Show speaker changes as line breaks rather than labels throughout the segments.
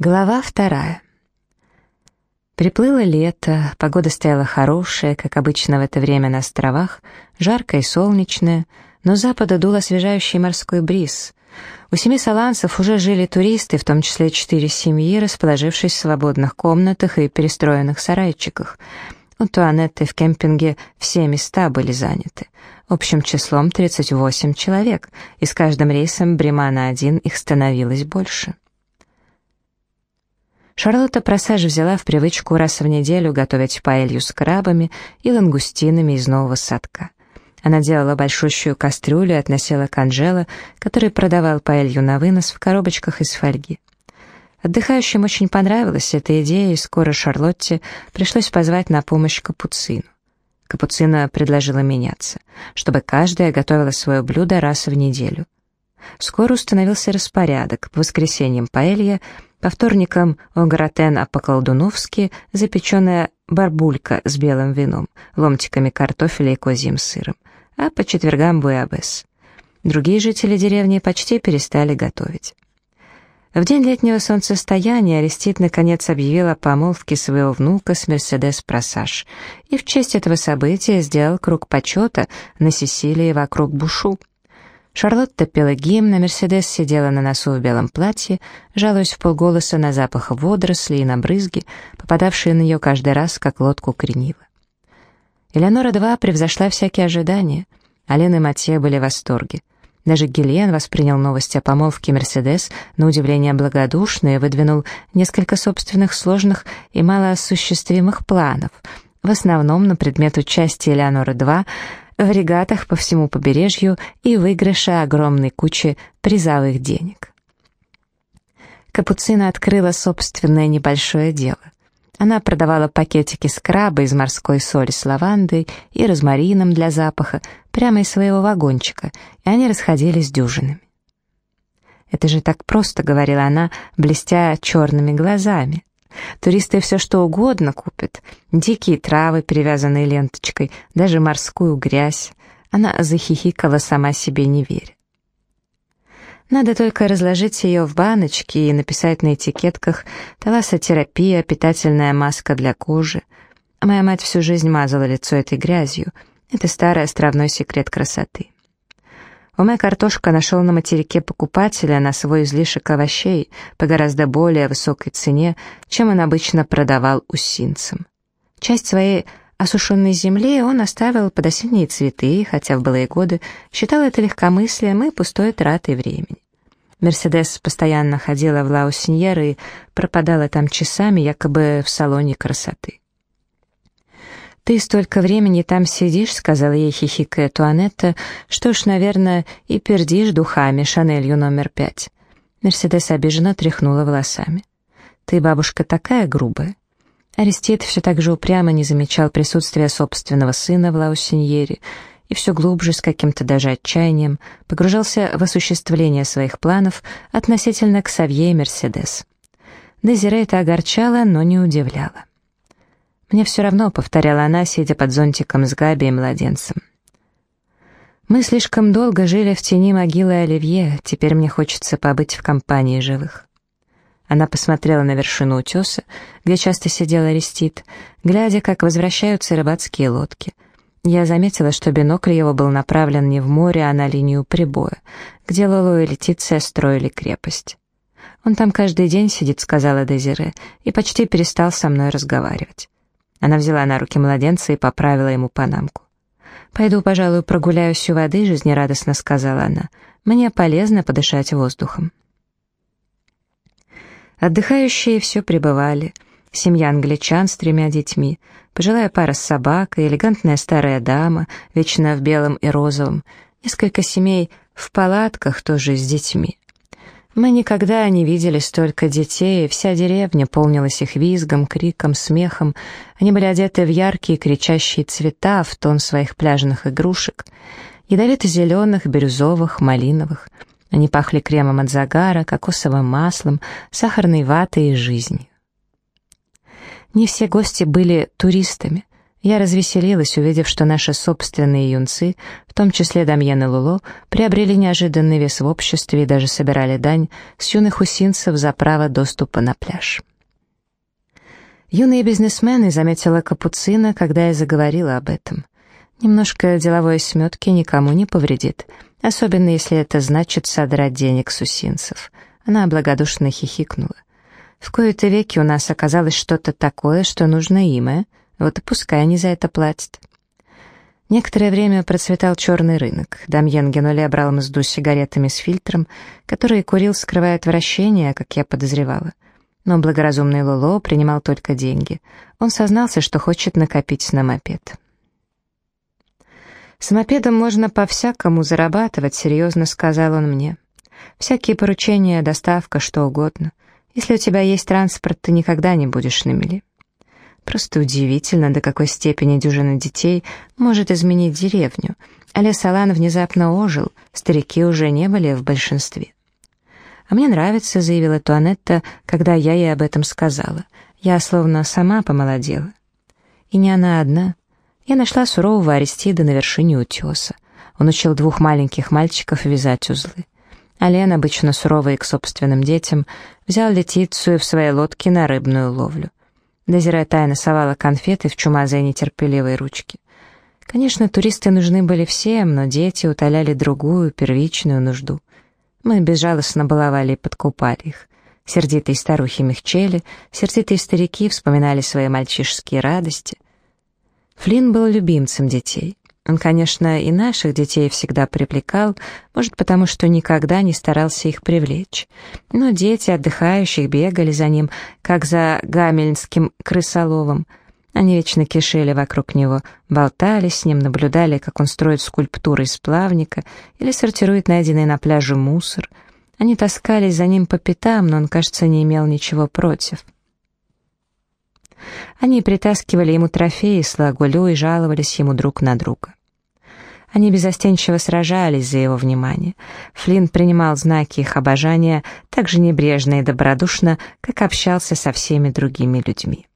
Глава вторая. Приплыло лето, погода стояла хорошая, как обычно в это время на островах, жаркая и солнечная, но с запада дул освежающий морской бриз. У семи саланцев уже жили туристы, в том числе четыре семьи, расположившись в свободных комнатах и перестроенных сарайчиках. У Туанетты в кемпинге все места были заняты. Общим числом 38 человек, и с каждым рейсом Бремана-1 их становилось больше. Шарлотта Просаж взяла в привычку раз в неделю готовить паэлью с крабами и лангустинами из нового садка. Она делала большущую кастрюлю и относила к Анжело, который продавал паэлью на вынос в коробочках из фольги. Отдыхающим очень понравилась эта идея, и скоро Шарлотте пришлось позвать на помощь Капуцину. Капуцина предложила меняться, чтобы каждая готовила свое блюдо раз в неделю. Скоро установился распорядок, по воскресеньям паэлья, по вторникам огратен, а по-колдуновски запеченная барбулька с белым вином, ломтиками картофеля и козьим сыром, а по четвергам буябес. Другие жители деревни почти перестали готовить. В день летнего солнцестояния Арестит наконец объявил о помолвке своего внука с Мерседес Просаж и в честь этого события сделал круг почета на Сесилии вокруг Бушу. Шарлотта пела гимн, а Мерседес сидела на носу в белом платье, жалуясь в полголоса на запах водорослей и на брызги, попадавшие на нее каждый раз, как лодку кренила. Элеонора-2 превзошла всякие ожидания. Ален и Матье были в восторге. Даже Гильен воспринял новость о помолвке Мерседес на удивление благодушно и выдвинул несколько собственных сложных и малоосуществимых планов, в основном на предмет участия Элеоноры-2 в регатах по всему побережью и выигрыша огромной кучи призовых денег. Капуцина открыла собственное небольшое дело. Она продавала пакетики скраба из морской соли с лавандой и розмарином для запаха прямо из своего вагончика, и они расходились дюжинами. «Это же так просто», — говорила она, блестя черными глазами. Туристы все что угодно купят. Дикие травы, перевязанные ленточкой, даже морскую грязь. Она захихикала сама себе не веря. Надо только разложить ее в баночки и написать на этикетках «Талассотерапия, питательная маска для кожи». Моя мать всю жизнь мазала лицо этой грязью. Это старый островной секрет красоты. Уме картошка нашел на материке покупателя на свой излишек овощей по гораздо более высокой цене, чем он обычно продавал усинцам. Часть своей осушенной земли он оставил под осенние цветы, хотя в былые годы считал это легкомыслием и пустой тратой времени. Мерседес постоянно ходила в Лаусиньер и пропадала там часами, якобы в салоне красоты. «Ты столько времени там сидишь», — сказала ей хихикая Туанетта, «что ж, наверное, и пердишь духами Шанелью номер пять». Мерседес обиженно тряхнула волосами. «Ты, бабушка, такая грубая». Арестит все так же упрямо не замечал присутствия собственного сына в Лаусиньере и все глубже, с каким-то даже отчаянием, погружался в осуществление своих планов относительно к и Мерседес. Дезире это огорчало, но не удивляло. «Мне все равно», — повторяла она, сидя под зонтиком с Габи и младенцем. «Мы слишком долго жили в тени могилы Оливье, теперь мне хочется побыть в компании живых». Она посмотрела на вершину утеса, где часто сидел Арестит, глядя, как возвращаются рыбацкие лодки. Я заметила, что бинокль его был направлен не в море, а на линию прибоя, где Лоло и Летиция строили крепость. «Он там каждый день сидит», — сказала Дезире, и почти перестал со мной разговаривать. Она взяла на руки младенца и поправила ему панамку. «Пойду, пожалуй, прогуляюсь у воды», — жизнерадостно сказала она. «Мне полезно подышать воздухом». Отдыхающие все пребывали. Семья англичан с тремя детьми, пожилая пара с собакой, элегантная старая дама, вечно в белом и розовом, несколько семей в палатках тоже с детьми. Мы никогда не видели столько детей, вся деревня полнилась их визгом, криком, смехом. Они были одеты в яркие кричащие цвета в тон своих пляжных игрушек, ядовито-зеленых, бирюзовых, малиновых. Они пахли кремом от загара, кокосовым маслом, сахарной ватой и жизнью. Не все гости были туристами. Я развеселилась, увидев, что наши собственные юнцы, в том числе Дамьен и Луло, приобрели неожиданный вес в обществе и даже собирали дань с юных усинцев за право доступа на пляж. Юные бизнесмены заметила капуцина, когда я заговорила об этом. Немножко деловой сметки никому не повредит, особенно если это значит содрать денег с усинцев. Она благодушно хихикнула. В кои-то веки у нас оказалось что-то такое, что нужно им, э? Вот и пускай они за это платят. Некоторое время процветал черный рынок. Дамьен Генуле брал мзду с сигаретами с фильтром, который курил, скрывая отвращение, как я подозревала. Но благоразумный Лоло принимал только деньги. Он сознался, что хочет накопить на мопед. «С мопедом можно по-всякому зарабатывать», — серьезно сказал он мне. «Всякие поручения, доставка, что угодно. Если у тебя есть транспорт, ты никогда не будешь на мели». Просто удивительно, до какой степени дюжина детей может изменить деревню. Але Салан внезапно ожил, старики уже не были в большинстве. «А мне нравится», — заявила Туанетта, когда я ей об этом сказала. Я словно сама помолодела. И не она одна. Я нашла сурового Аристида на вершине утеса. Он учил двух маленьких мальчиков вязать узлы. Ален, обычно суровый к собственным детям, взял Летицию в своей лодке на рыбную ловлю. Дезире тайно совала конфеты в чумазые нетерпеливые ручки. Конечно, туристы нужны были всем, но дети утоляли другую, первичную нужду. Мы безжалостно баловали и подкупали их. Сердитые старухи мягчели, сердитые старики вспоминали свои мальчишеские радости. Флинн был любимцем детей. Он, конечно, и наших детей всегда привлекал, может, потому что никогда не старался их привлечь. Но дети отдыхающих бегали за ним, как за гамельнским крысоловом. Они вечно кишели вокруг него, болтали с ним, наблюдали, как он строит скульптуры из плавника или сортирует найденный на пляже мусор. Они таскались за ним по пятам, но он, кажется, не имел ничего против. Они притаскивали ему трофеи с лагулю и жаловались ему друг на друга. Они безостенчиво сражались за его внимание. Флинн принимал знаки их обожания так же небрежно и добродушно, как общался со всеми другими людьми.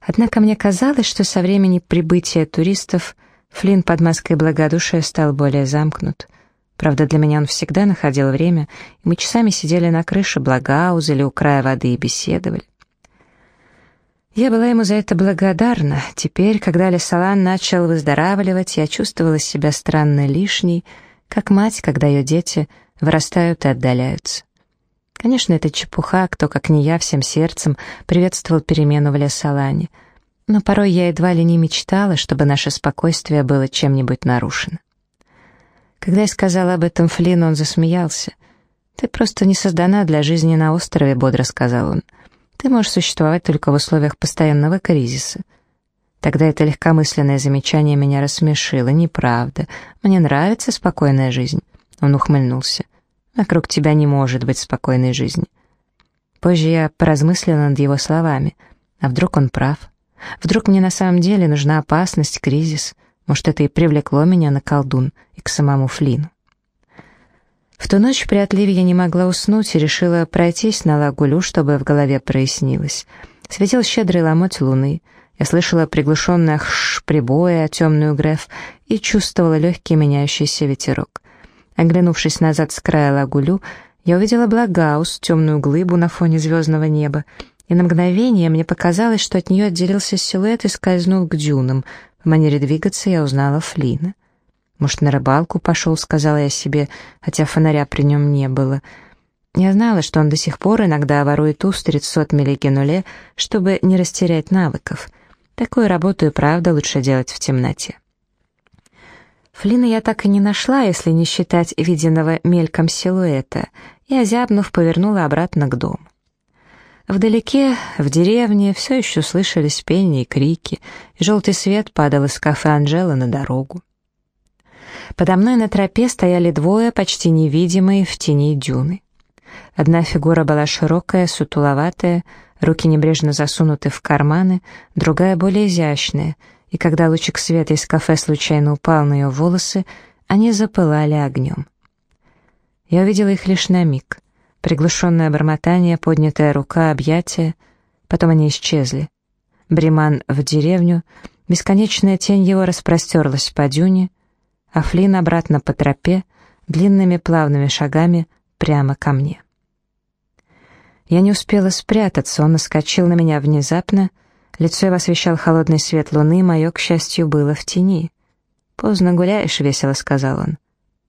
Однако мне казалось, что со времени прибытия туристов Флинн под маской благодушия стал более замкнут. Правда, для меня он всегда находил время, и мы часами сидели на крыше Благауза или у края воды и беседовали. Я была ему за это благодарна. Теперь, когда Лесалан начал выздоравливать, я чувствовала себя странно лишней, как мать, когда ее дети вырастают и отдаляются. Конечно, это чепуха, кто, как не я, всем сердцем приветствовал перемену в Лесалане. Но порой я едва ли не мечтала, чтобы наше спокойствие было чем-нибудь нарушено. Когда я сказала об этом Флину, он засмеялся. «Ты просто не создана для жизни на острове», — бодро сказал он. Ты можешь существовать только в условиях постоянного кризиса. Тогда это легкомысленное замечание меня рассмешило. Неправда. Мне нравится спокойная жизнь. Он ухмыльнулся. Вокруг тебя не может быть спокойной жизни. Позже я поразмыслила над его словами. А вдруг он прав? Вдруг мне на самом деле нужна опасность, кризис? Может, это и привлекло меня на колдун и к самому Флину? В ту ночь при отливе я не могла уснуть и решила пройтись на лагулю, чтобы в голове прояснилось. Светил щедрый ломоть луны. Я слышала приглушенное хш прибоя, темную греф и чувствовала легкий меняющийся ветерок. Оглянувшись назад с края лагулю, я увидела Благаус, темную глыбу на фоне звездного неба, и на мгновение мне показалось, что от нее отделился силуэт и скользнул к дюнам. По манере двигаться я узнала Флина. «Может, на рыбалку пошел», — сказала я себе, хотя фонаря при нем не было. Я знала, что он до сих пор иногда ворует устриц от мелигенуле, чтобы не растерять навыков. Такую работу и правда лучше делать в темноте. Флина я так и не нашла, если не считать виденного мельком силуэта, и, озябнув, повернула обратно к дому. Вдалеке, в деревне, все еще слышались пение и крики, и желтый свет падал из кафе Анжела на дорогу. Подо мной на тропе стояли двое, почти невидимые в тени дюны. Одна фигура была широкая, сутуловатая, руки небрежно засунуты в карманы, другая более изящная, и когда лучик света из кафе случайно упал на ее волосы, они запылали огнем. Я увидела их лишь на миг. Приглушенное бормотание, поднятая рука, объятия. Потом они исчезли. Бриман в деревню, бесконечная тень его распростерлась по дюне, а Флин обратно по тропе, длинными плавными шагами прямо ко мне. Я не успела спрятаться, он наскочил на меня внезапно, лицо его освещал холодный свет луны, мое, к счастью, было в тени. «Поздно гуляешь», — весело сказал он.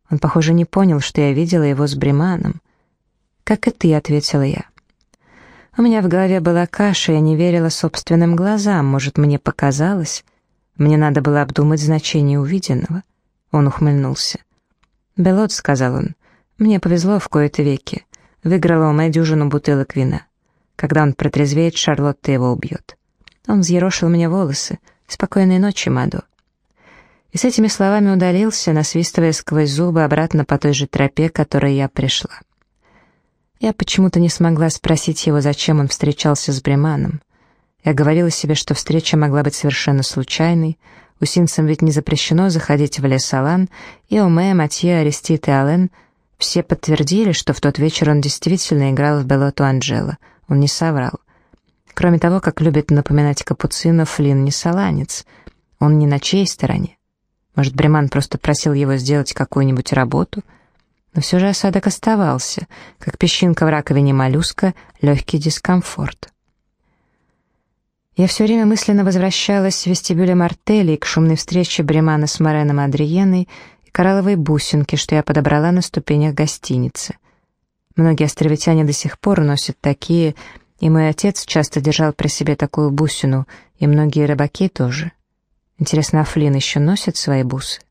Он, похоже, не понял, что я видела его с Бриманом. «Как и ты», — ответила я. У меня в голове была каша, я не верила собственным глазам, может, мне показалось. Мне надо было обдумать значение увиденного. Он ухмыльнулся. «Белот», — сказал он, — «мне повезло в кои-то веки. Выиграла у Мэ дюжину бутылок вина. Когда он протрезвеет, Шарлотта его убьет». Он взъерошил мне волосы. «Спокойной ночи, Маду». И с этими словами удалился, насвистывая сквозь зубы обратно по той же тропе, которой я пришла. Я почему-то не смогла спросить его, зачем он встречался с Бреманом. Я говорила себе, что встреча могла быть совершенно случайной, у Синцам ведь не запрещено заходить в лес Алан, и Оме, Матье, Арестит и Ален все подтвердили, что в тот вечер он действительно играл в Белоту Анджело. Он не соврал. Кроме того, как любит напоминать Капуцинов, Флинн не саланец. Он не на чьей стороне. Может, Бреман просто просил его сделать какую-нибудь работу — но все же осадок оставался, как песчинка в раковине моллюска, легкий дискомфорт. Я все время мысленно возвращалась в вестибюле Мартели к шумной встрече Бремана с Мореном Адриеной и коралловой бусинки, что я подобрала на ступенях гостиницы. Многие островитяне до сих пор носят такие, и мой отец часто держал при себе такую бусину, и многие рыбаки тоже. Интересно, а Флин еще носит свои бусы?